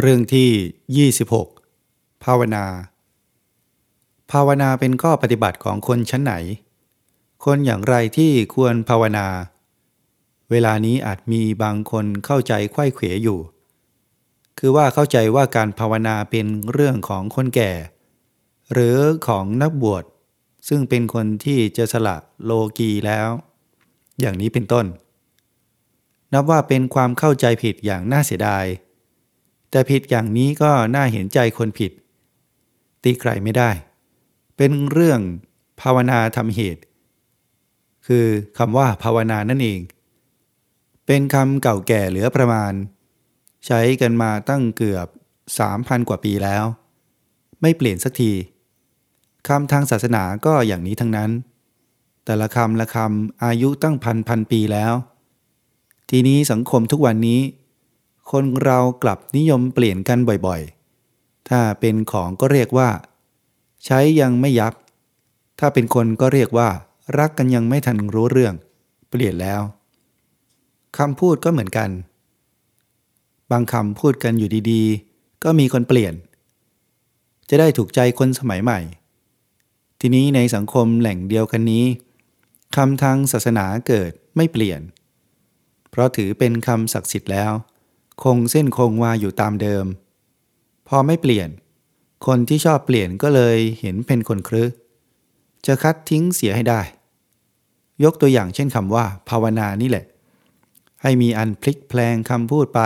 เรื่องที่ 26 ภาวนา ภาวนาเป็นข้อปฏิบัติของคนชั้นไหน คนอย่างไรที่ควรภาวนา เวลานี้อาจมีบางคนเข้าใจไข้เขวอยู่ คือว่าเข้าใจว่าการภาวนาเป็นเรื่องของคนแก่ หรือของนักบวช ซึ่งเป็นคนที่จะสละโลกีแล้ว อย่างนี้เป็นต้น นับว่าเป็นความเข้าใจผิดอย่างน่าเสียดาย แต่ผิดอย่างนี้ก็น่าเห็นใจคนผิด ตีใครไม่ได้ เป็นเรื่องภาวนาทำเหตุ คือคำว่าภาวนานั่นเอง เป็นคำเก่าแก่เหลือประมาณ ใช้กันมาตั้งเกือบ 3,000 กว่าปีแล้ว ไม่เปลี่ยนสักทีคำทางศาสนาก็อย่างนี้ทั้งนั้น แต่ละคำละคำอายุตั้งพันพันปีแล้ว ทีนี้สังคมทุกวันนี้ คนเรากลับนิยมเปลี่ยนกันบ่อยๆ ถ้าเป็นของก็เรียกว่า ใช้ยังไม่ยับ ถ้าเป็นคนก็เรียกว่า รักกันยังไม่ทันรู้เรื่อง เปลี่ยนแล้วคำพูดก็เหมือนกัน บางคำพูดกันอยู่ดีๆ ก็มีคนเปลี่ยน จะได้ถูกใจคนสมัยใหม่ ทีนี้ในสังคมแหล่งเดียวกันนี้คำทางศาสนาเกิดไม่เปลี่ยน เพราะถือเป็นคำศักดิ์สิทธิ์แล้ว คงเส้นคงวาอยู่ตามเดิม พอไม่เปลี่ยน คนที่ชอบเปลี่ยนก็เลยเห็นเป็นคนครึจะคัดทิ้งเสียให้ได้ ยกตัวอย่างเช่นคำว่า ภาวนานี่แหละ ให้มีอันพลิกแพลงคำพูดไป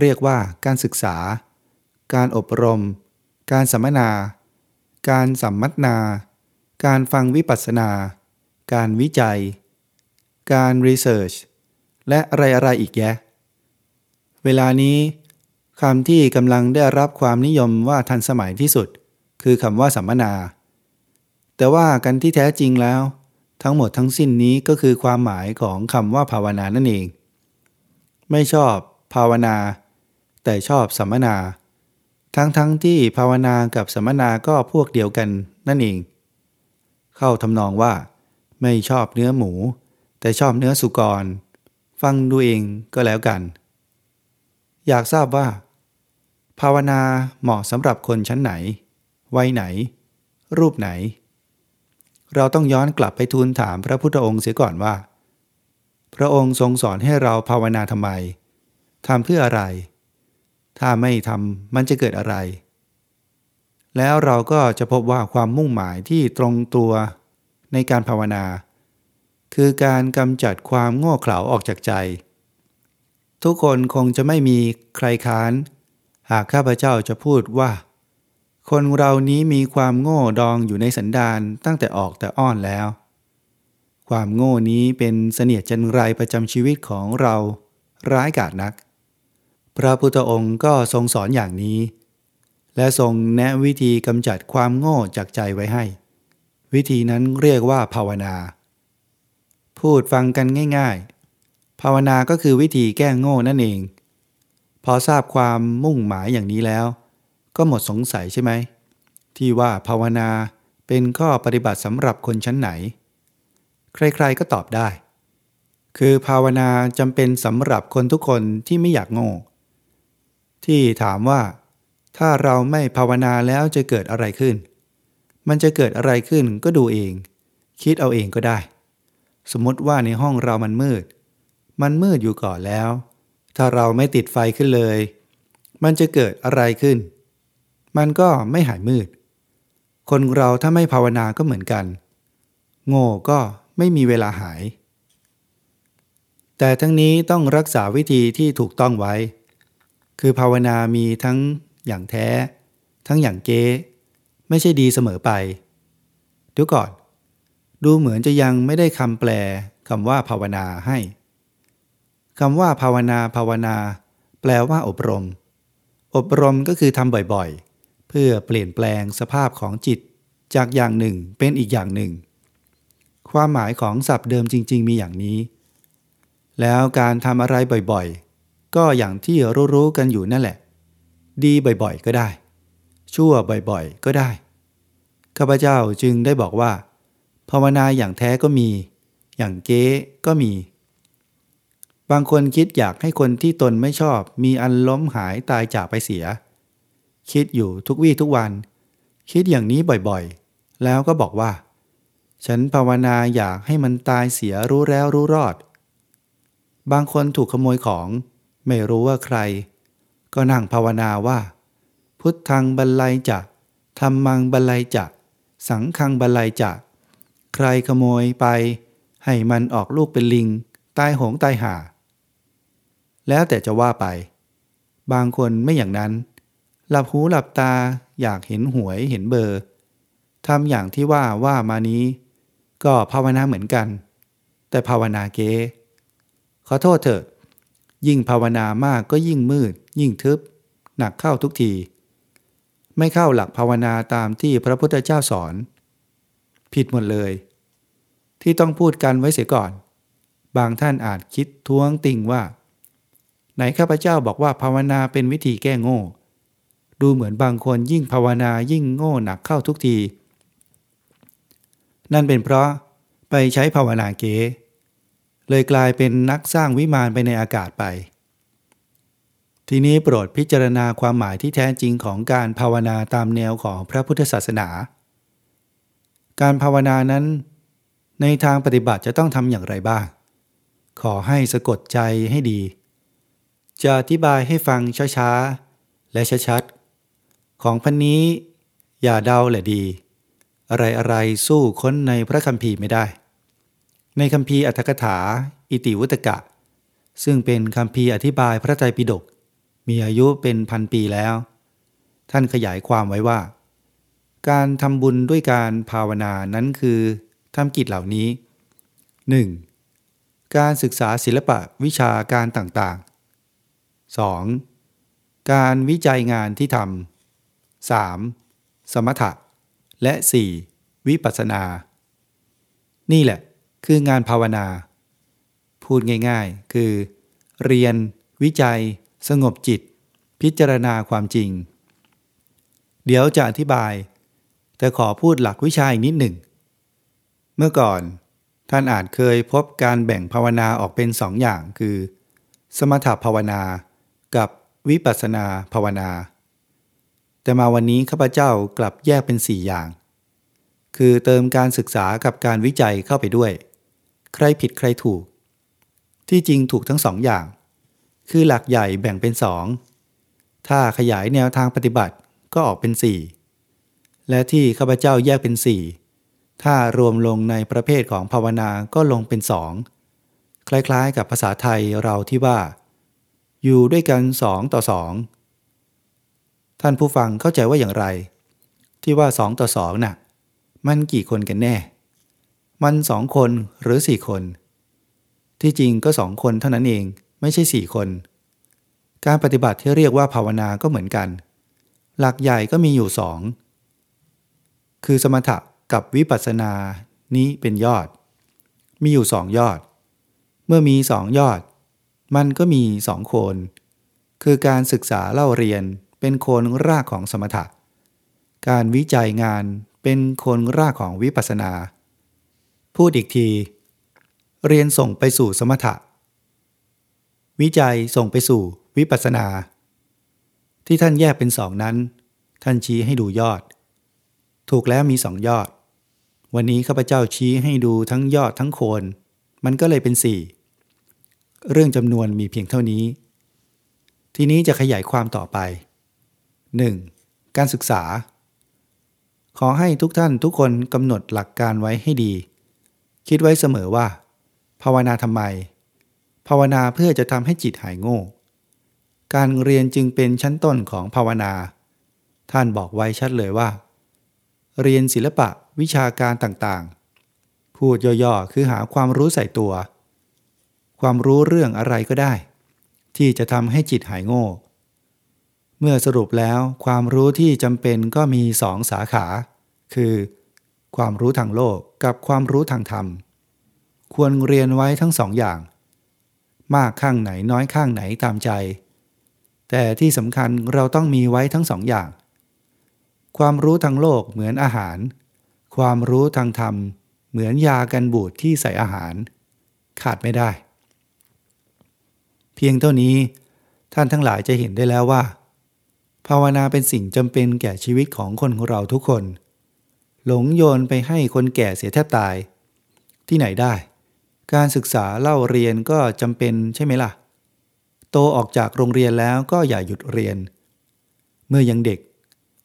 เรียกว่าการศึกษา การอบรม การสัมมนา การสัมมัตนา การฟังวิปัสสนา การวิจัย การรีเสิร์ชและอะไรๆอีกแยะ เวลานี้คำที่กำลังได้รับความนิยมว่าทันสมัยที่สุด คือคำว่าสัมมนา แต่ว่ากันที่แท้จริงแล้ว ทั้งหมดทั้งสิ้นนี้ก็คือความหมายของคำว่าภาวนานั่นเอง ไม่ชอบภาวนา แต่ชอบสัมมนา ทั้งทั้งที่ภาวนากับสัมมนาก็พวกเดียวกันนั่นเอง เข้าทำนองว่า ไม่ชอบเนื้อหมู แต่ชอบเนื้อสุกร ฟังดูเองก็แล้วกัน อยากทราบว่า ภาวนาเหมาะสำหรับคนชั้นไหน วัยไหน รูปไหน เราต้องย้อนกลับไปทูลถามพระพุทธองค์เสียก่อนว่า พระองค์ทรงสอนให้เราภาวนาทำไมทำเพื่ออะไร ถ้าไม่ทำมันจะเกิดอะไร แล้วเราก็จะพบว่าความมุ่งหมายที่ตรงตัวในการภาวนา คือการกำจัดความโง่เขลาออกจากใจ ทุกคนคงจะไม่มีใครค้าน หากข้าพเจ้าจะพูดว่า คนเรานี้มีความโง่ดองอยู่ในสันดานตั้งแต่ออกแต่อ้อนแล้ว ความโง่นี้เป็นเสนียดจันไรประจำชีวิตของเรา ร้ายกาจนัก พระพุทธองค์ก็ทรงสอนอย่างนี้ และทรงแนะวิธีกำจัดความโง่จากใจไว้ให้ วิธีนั้นเรียกว่าภาวนา พูดฟังกันง่าย ภาวนาก็คือวิธีแก้โง่นั่นเอง พอทราบความมุ่งหมายอย่างนี้แล้ว ก็หมดสงสัยใช่ไหม ที่ว่าภาวนาเป็นข้อปฏิบัติสำหรับคนชั้นไหน ใครๆก็ตอบได้ คือภาวนาจำเป็นสำหรับคนทุกคนที่ไม่อยากโง่ ที่ถามว่า ถ้าเราไม่ภาวนาแล้วจะเกิดอะไรขึ้น มันจะเกิดอะไรขึ้นก็ดูเอง คิดเอาเองก็ได้ สมมติว่าในห้องเรามันมืด มันมืดอยู่ก่อนแล้ว ถ้าเราไม่ติดไฟขึ้นเลย มันจะเกิดอะไรขึ้น มันก็ไม่หายมืด คนเราถ้าไม่ภาวนาก็เหมือนกัน โง่ก็ไม่มีเวลาหาย แต่ทั้งนี้ต้องรักษาวิธีที่ถูกต้องไว้ คือภาวนามีทั้งอย่างแท้ ทั้งอย่างเก๊ไม่ใช่ดีเสมอไปเดี๋ยวก่อน ดูเหมือนจะยังไม่ได้คำแปลคำว่าภาวนาให้ คำว่าภาวนาภาวนา แปลว่าอบรม อบรมก็คือทำบ่อยๆ เพื่อเปลี่ยนแปลงสภาพของจิต จากอย่างหนึ่งเป็นอีกอย่างหนึ่ง ความหมายของศัพท์เดิมจริง ๆ มีอย่างนี้ แล้วการทำอะไรบ่อยๆ ก็อย่างที่รู้ๆกันอยู่นั่นแหละ ดีบ่อยๆ ก็ได้ ชั่วบ่อยๆ ก็ได้ ข้าพเจ้าจึงได้บอกว่า ภาวนาอย่างแท้ก็มี อย่างเก๊ก็มี บางคนคิดอยากให้คนที่ตนไม่ชอบ มีอันล้มหายตายจากไปเสีย คิดอยู่ทุกวี่ทุกวัน คิดอย่างนี้บ่อยๆ แล้วก็บอกว่า ฉันภาวนาอยากให้มันตายเสียรู้แล้วรู้รอด บางคนถูกขโมยของ ไม่รู้ว่าใคร ก็นั่งภาวนาว่า พุทธังบรรลัยจะธรรมังบรรลัยจะสังฆังบรรลัยจะใครขโมยไป ให้มันออกลูกเป็นลิง ตายหงตายห่า แล้วแต่จะว่าไป บางคนไม่อย่างนั้น หลับหูหลับตาอยากเห็นหวยเห็นเบอร์ทำอย่างที่ว่าว่ามานี้ ก็ภาวนาเหมือนกัน แต่ภาวนาเก๊ขอโทษเถอะ ยิ่งภาวนามากก็ยิ่งมืด ยิ่งทึบ หนักเข้าทุกที ไม่เข้าหลักภาวนาตามที่พระพุทธเจ้าสอน ผิดหมดเลย ที่ต้องพูดกันไว้เสียก่อน บางท่านอาจคิดท้วงติงว่า ไหนข้าพเจ้าบอกว่าภาวนาเป็นวิธีแก้โง่ ดูเหมือนบางคนยิ่งภาวนายิ่งโง่หนักเข้าทุกที นั่นเป็นเพราะไปใช้ภาวนาเก๋เลยกลายเป็นนักสร้างวิมานไปในอากาศไป ทีนี้โปรดพิจารณาความหมายที่แท้จริงของการภาวนาตามแนวของพระพุทธศาสนา การภาวนานั้น ในทางปฏิบัติจะต้องทำอย่างไรบ้าง ขอให้สะกดใจให้ดี จะอธิบายให้ฟังช้าๆ และชัดๆ ของพันนี้ อย่าเดาแหละดี อะไรๆ สู้ค้นในพระคัมภีร์ไม่ได้ ในคำพีร์อัตถกถา อิติวุตกะ ซึ่งเป็นคำพีร์อธิบายพระไตรปิฎกมีอายุเป็นพันปีแล้ว ท่านขยายความไว้ว่า การทำบุญด้วยการภาวนานั้นคือทำกิจเหล่านี้ 1. การศึกษาศิลปะวิชาการต่างๆ 2. การวิจัยงานที่ทำ 3. สมถะ และ 4. วิปัสสนา นี่แหละคืองานภาวนา พูดง่ายๆ คือ เรียน วิจัย สงบจิต พิจารณาความจริง เดี๋ยวจะอธิบาย แต่ขอพูดหลักวิชาอีกนิดหนึ่ง เมื่อก่อน ท่านอาจเคยพบการแบ่งภาวนาออกเป็นสองอย่างคือ สมถภาวนา กับวิปัสสนาภาวนา แต่มาวันนี้ข้าพเจ้ากลับแยกเป็นสี่อย่าง คือเติมการศึกษากับการวิจัยเข้าไปด้วย ใครผิดใครถูก ที่จริงถูกทั้งสองอย่าง คือหลักใหญ่แบ่งเป็นสองถ้าขยายแนวทางปฏิบัติก็ออกเป็นสี่และที่ข้าพเจ้าแยกเป็นสี่ถ้ารวมลงในประเภทของภาวนาก็ลงเป็นสองคล้ายๆ กับภาษาไทยเราที่ว่า อยู่ด้วยกันสองต่อสองท่านผู้ฟังเข้าใจว่าอย่างไร ที่ว่าสองต่อสองน่ะ มันกี่คนกันแน่ มันสองคนหรือสี่คน ที่จริงก็สองคนเท่านั้นเองไม่ใช่สี่คน การปฏิบัติที่เรียกว่าภาวนาก็เหมือนกัน หลักใหญ่ก็มีอยู่สองคือสมถะกับวิปัสสนานี้เป็นยอด มีอยู่สองยอด เมื่อมีสองยอด มันก็มีสองโคน คือการศึกษาเล่าเรียนเป็นโคนรากของสมถะ การวิจัยงานเป็นโคนรากของวิปัสสนา พูดอีกที เรียนส่งไปสู่สมถะ วิจัยส่งไปสู่วิปัสสนา ที่ท่านแยกเป็นสองนั้น ท่านชี้ให้ดูยอด ถูกแล้วมีสองยอด วันนี้ข้าพเจ้าชี้ให้ดูทั้งยอดทั้งโคน มันก็เลยเป็นสี่ เรื่องจำนวนมีเพียงเท่านี้ ทีนี้จะขยายความต่อไป 1. การศึกษา ขอให้ทุกท่านทุกคนกำหนดหลักการไว้ให้ดี คิดไว้เสมอว่า ภาวนาทำไม ภาวนาเพื่อจะทำให้จิตหายโง่ การเรียนจึงเป็นชั้นต้นของภาวนา ท่านบอกไว้ชัดเลยว่า เรียนศิลปะวิชาการต่างๆ พูดย่อๆคือหาความรู้ใส่ตัว ความรู้เรื่องอะไรก็ได้ ที่จะทำให้จิตหายโง่ เมื่อสรุปแล้วความรู้ที่จำเป็นก็มีสองสาขา คือ ความรู้ทางโลกกับความรู้ทางธรรม ควรเรียนไว้ทั้งสองอย่าง มากข้างไหนน้อยข้างไหนตามใจ แต่ที่สำคัญเราต้องมีไว้ทั้งสองอย่าง ความรู้ทางโลกเหมือนอาหาร ความรู้ทางธรรมเหมือนยากันบูดที่ใส่อาหาร ขาดไม่ได้ เพียงเท่านี้ท่านทั้งหลายจะเห็นได้แล้วว่า ภาวนาเป็นสิ่งจำเป็นแก่ชีวิตของคนของเราทุกคน หลงโยนไปให้คนแก่เสียแทบตาย ที่ไหนได้ การศึกษาเล่าเรียนก็จำเป็นใช่ไหมล่ะ โตออกจากโรงเรียนแล้วก็อย่าหยุดเรียน เมื่อยังเด็ก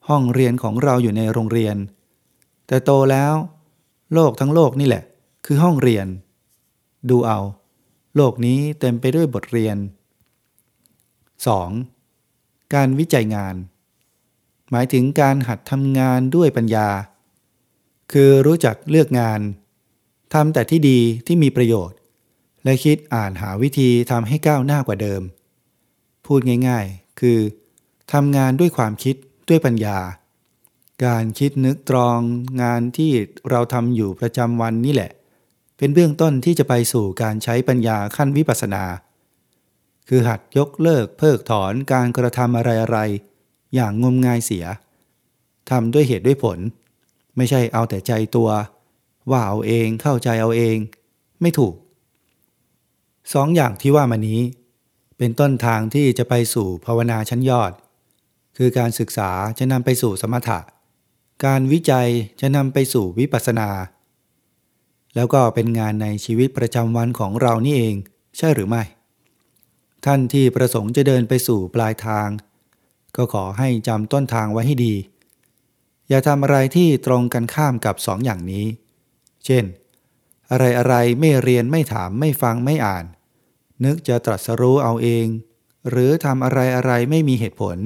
ห้องเรียนของเราอยู่ในโรงเรียน แต่โตแล้ว โลกทั้งโลกนี่แหละ คือห้องเรียน ดูเอา โลกนี้เต็มไปด้วยบทเรียน 2. การวิจัยงาน หมายถึงการหัดทำงานด้วยปัญญา คือรู้จักเลือกงานทำแต่ที่ดีที่มีประโยชน์ และคิดอ่านหาวิธีทำให้ก้าวหน้ากว่าเดิม พูดง่ายๆ คือทำงานด้วยความคิดด้วยปัญญา การคิดนึกตรองงานที่เราทำอยู่ประจำวันนี่แหละ เป็นเบื้องต้นที่จะไปสู่การใช้ปัญญาขั้นวิปัสสนา คือหัดยกเลิกเพิกถอนการกระทำอะไรๆอย่างงมงายเสียทำด้วยเหตุด้วยผล ไม่ใช่เอาแต่ใจตัว ว่าเอาเองเข้าใจเอาเอง ไม่ถูกสองอย่างที่ว่ามานี้ เป็นต้นทางที่จะไปสู่ภาวนาชั้นยอด คือการศึกษาจะนำไปสู่สมถะ การวิจัยจะนำไปสู่วิปัสสนา แล้วก็เป็นงานในชีวิตประจำวันของเรานี่เอง ใช่หรือไม่ ท่านที่ประสงค์จะเดินไปสู่ปลายทาง ก็ขอให้จำต้นทางไว้ให้ดี อย่าทำอะไรที่ตรงกันข้ามกับสองอย่างนี้ เช่น อะไรอะไรไม่เรียนไม่ถามไม่ฟังไม่อ่าน นึกจะตรัสรู้เอาเอง หรือทำอะไรอะไรไม่มีเหตุผล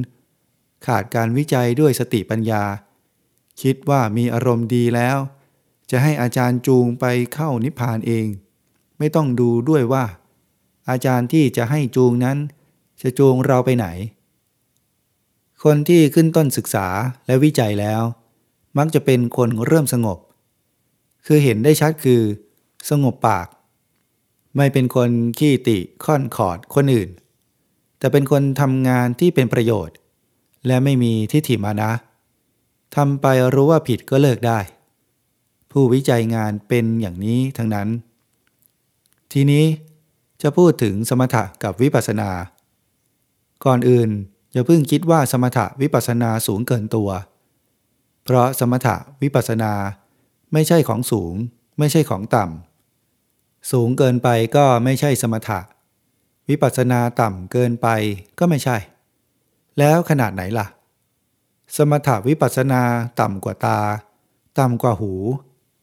ขาดการวิจัยด้วยสติปัญญา คิดว่ามีอารมณ์ดีแล้ว จะให้อาจารย์จูงไปเข้านิพพานเอง ไม่ต้องดูด้วยว่า อาจารย์ที่จะให้จูงนั้น จะจูงเราไปไหน คนที่ขึ้นต้นศึกษาและวิจัยแล้ว มักจะเป็นคนเริ่มสงบ คือเห็นได้ชัดคือ สงบปาก ไม่เป็นคนขี้ติค่อนขอดคนอื่น แต่เป็นคนทำงานที่เป็นประโยชน์ และไม่มีทิฏฐิมานะทำไปรู้ว่าผิดก็เลิกได้ ผู้วิจัยงานเป็นอย่างนี้ทั้งนั้น ทีนี้จะพูดถึงสมถะกับวิปัสสนา ก่อนอื่นอย่าเพิ่งคิดว่าสมถะวิปัสสนาสูงเกินตัว เพราะสมถะวิปัสสนาไม่ใช่ของสูง ไม่ใช่ของต่ำ สูงเกินไปก็ไม่ใช่สมถะ วิปัสสนาต่ำเกินไปก็ไม่ใช่ แล้วขนาดไหนล่ะ สมถะวิปัสสนาต่ำกว่าตา ต่ำกว่าหู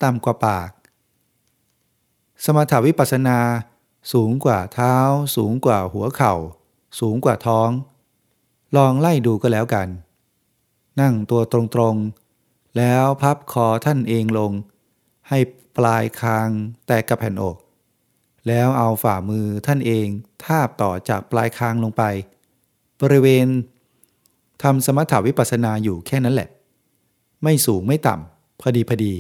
ต่ำกว่าปาก สมถะวิปัสสนา สูงกว่าเท้า สูงกว่าหัวเข่า สูงกว่าท้อง ลองไล่ดูก็แล้วกัน นั่งตัวตรงๆ แล้วพับคอท่านเองลง ให้ปลายคางแตกกับแผ่นอก แล้วเอาฝ่ามือท่านเองทาบต่อจากปลายคางลงไป บริเวณทำสมถาวิปัสสนาอยู่แค่นั้นแหละ ไม่สูงไม่ต่ำพอดีพอดี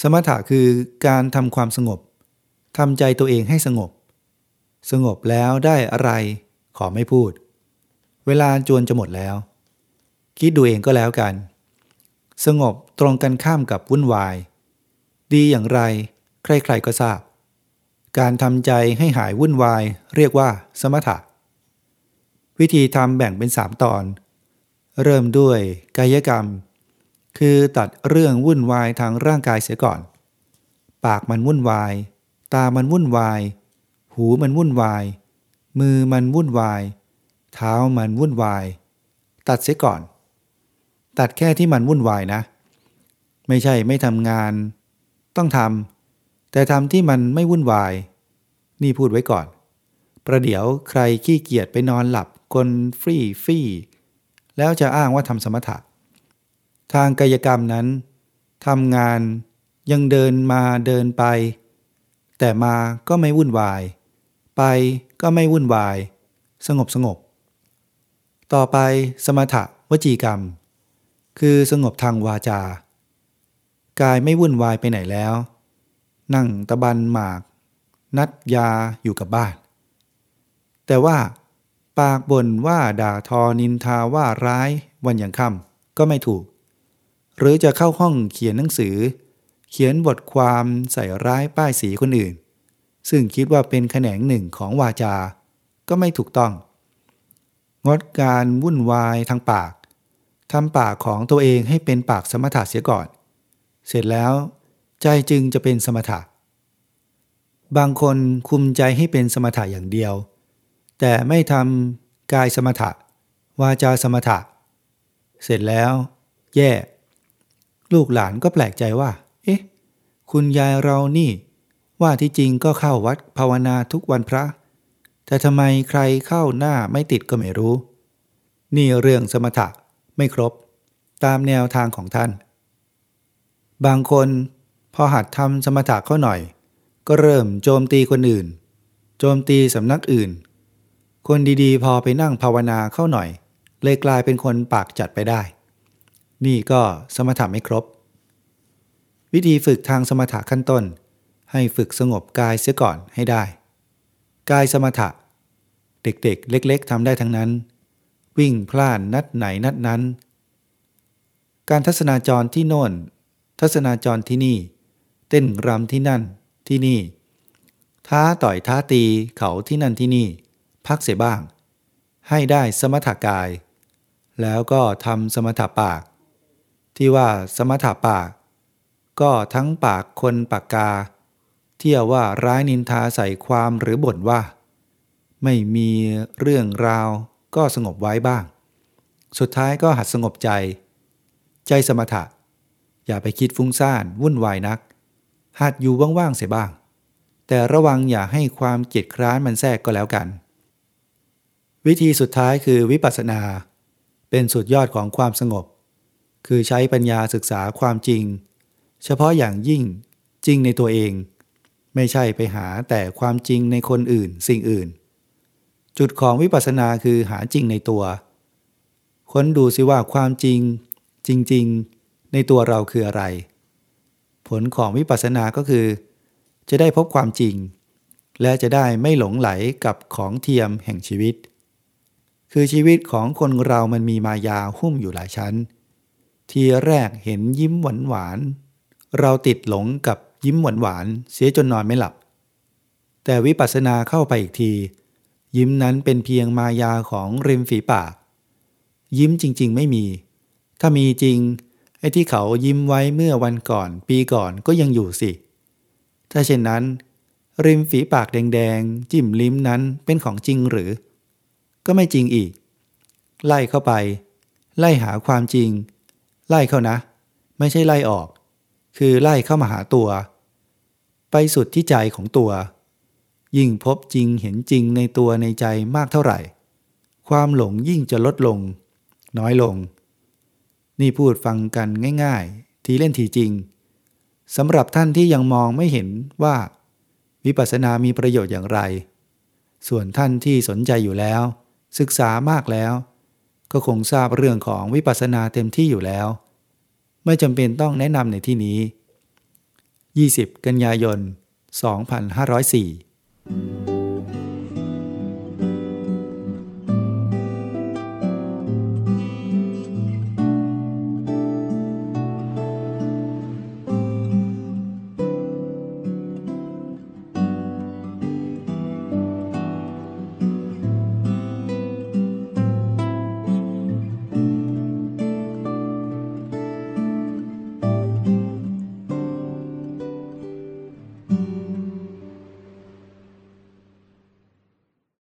สมถะคือการทำความสงบทำใจตัวเองให้สงบ สงบแล้วได้อะไรขอไม่พูด เวลาจวนจะหมดแล้ว คิดดูเองก็แล้วกัน สงบตรงกันข้ามกับวุ่นวาย ดีอย่างไร ใครๆก็ทราบ การทำใจให้หายวุ่นวายเรียกว่าสมถะ วิธีทำแบ่งเป็นสามตอน เริ่มด้วยกายกรรม คือตัดเรื่องวุ่นวายทางร่างกายเสียก่อน ปากมันวุ่นวาย ตามันวุ่นวาย หูมันวุ่นวาย มือมันวุ่นวาย เท้ามันวุ่นวาย ตัดเสียก่อน ตัดแค่ที่มันวุ่นวายนะ ไม่ใช่ไม่ทำงาน ต้องทำแต่ทำที่มันไม่วุ่นวาย นี่พูดไว้ก่อน ประเดี๋ยวใครขี้เกียจไปนอนหลับกลฟรีฟรีแล้วจะอ้างว่าทำสมถะ ทางกายกรรมนั้นทำงานยังเดินมาเดินไป แต่มาก็ไม่วุ่นวาย ไปก็ไม่วุ่นวาย สงบสงบ ต่อไปสมถะวจีกรรม คือสงบทางวาจา กายไม่วุ่นวายไปไหนแล้ว นั่งตะบันหมาก นัดยาอยู่กับบ้าน แต่ว่า ปากบ่นว่าด่าทอนินทาว่าร้ายวันอย่างค่ำก็ไม่ถูก หรือจะเข้าห้องเขียนหนังสือ เขียนบทความใส่ร้ายป้ายสีคนอื่น ซึ่งคิดว่าเป็นแขนงหนึ่งของวาจา ก็ไม่ถูกต้อง งดการวุ่นวายทางปากทำปากของตัวเองให้เป็นปากสมถะเสียก่อน เสร็จแล้ว ใจจึงจะเป็นสมถะ บางคนคุมใจให้เป็นสมถะอย่างเดียว แต่ไม่ทำกายสมถะ วาจาสมถะ เสร็จแล้ว แย่ ลูกหลานก็แปลกใจว่า เอ๊ะ คุณยายเรานี่ ว่าที่จริงก็เข้าวัดภาวนาทุกวันพระ แต่ทำไมใครเข้าหน้าไม่ติดก็ไม่รู้ นี่เรื่องสมถะไม่ครบ ตามแนวทางของท่าน บางคนพอหัดทำสมถะเข้าหน่อย ก็เริ่มโจมตีคนอื่น โจมตีสำนักอื่น คนดีๆ พอไปนั่งภาวนาเข้าหน่อย เลยกลายเป็นคนปากจัดไปได้ นี่ก็สมถะไม่ครบ วิธีฝึกทางสมถะขั้นต้น ให้ฝึกสงบกายเสียก่อนให้ได้ กายสมถะ เด็กๆ เล็กๆทำได้ทั้งนั้น วิ่งพล่านนัดไหนนัดนั้น การทัศนาจรที่โน่น ทัศนาจรที่นี่ เต้นรำที่นั่นที่นี่ ท้าต่อยท้าตีเขาที่นั่นที่นี่ พักเสียบ้าง ให้ได้สมถากาย แล้วก็ทำสมถปาก ที่ว่าสมถะปาก ก็ทั้งปากคนปากกา เที่ยวว่าร้ายนินทาใส่ความหรือบ่นว่า ไม่มีเรื่องราวก็สงบไว้บ้าง สุดท้ายก็หัดสงบใจ ใจสมถะ อย่าไปคิดฟุ้งซ่านวุ่นวายนัก หัดอยู่ว่างๆเสียบ้าง แต่ระวังอย่าให้ความเกียดคร้านมันแทรกก็แล้วกัน วิธีสุดท้ายคือวิปัสสนา เป็นสุดยอดของความสงบ คือใช้ปัญญาศึกษาความจริง เฉพาะอย่างยิ่งจริงในตัวเอง ไม่ใช่ไปหาแต่ความจริงในคนอื่นสิ่งอื่น จุดของวิปัสสนาคือหาจริงในตัว ค้นดูซิว่าความจริง จริง ๆ ในตัวเราคืออะไร ผลของวิปัสสนาก็คือ จะได้พบความจริง และจะได้ไม่หลงไหลกับของเทียมแห่งชีวิต คือชีวิตของคนเรามันมีมายาหุ้มอยู่หลายชั้น ทีแรกเห็นยิ้มหวานหวานเราติดหลงกับยิ้มหวานหวานเสียจนนอนไม่หลับ แต่วิปัสสนาเข้าไปอีกที ยิ้มนั้นเป็นเพียงมายาของริมฝีปาก ยิ้มจริง ๆ ไม่มี ถ้ามีจริงไอ้ที่เขายิ้มไว้เมื่อวันก่อน ปีก่อนก็ยังอยู่สิ ถ้าเช่นนั้น ริมฝีปากแดงๆ จิ้มลิ้มนั้นเป็นของจริงหรือ ก็ไม่จริงอีก ไล่เข้าไป ไล่หาความจริง ไล่เข้านะ ไม่ใช่ไล่ออก คือไล่เข้ามาหาตัว ไปสุดที่ใจของตัว ยิ่งพบจริงเห็นจริงในตัวในใจมากเท่าไหร่ ความหลงยิ่งจะลดลง น้อยลง นี่พูดฟังกันง่าย ๆ ทีเล่นทีจริงสำหรับท่านที่ยังมองไม่เห็นว่า วิปัสสนามีประโยชน์อย่างไร ส่วนท่านที่สนใจอยู่แล้ว ศึกษามากแล้ว ก็คงทราบเรื่องของวิปัสสนาเต็มที่อยู่แล้ว ไม่จำเป็นต้องแนะนำในที่นี้ 20 กันยายน 2504